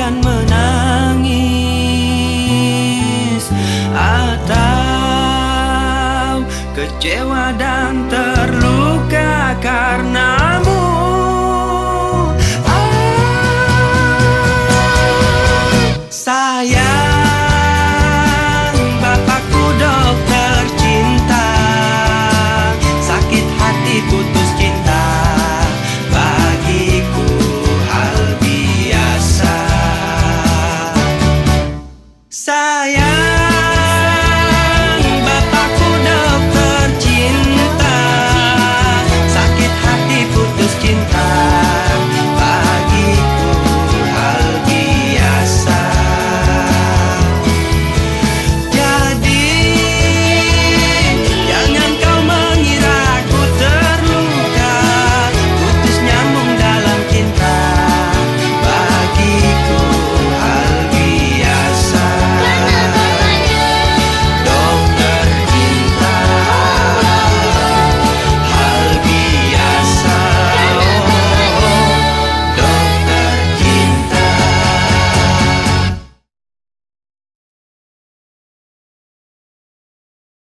akan menangis. Atau kecewa dan terluka karenamu. Ah, Sayang.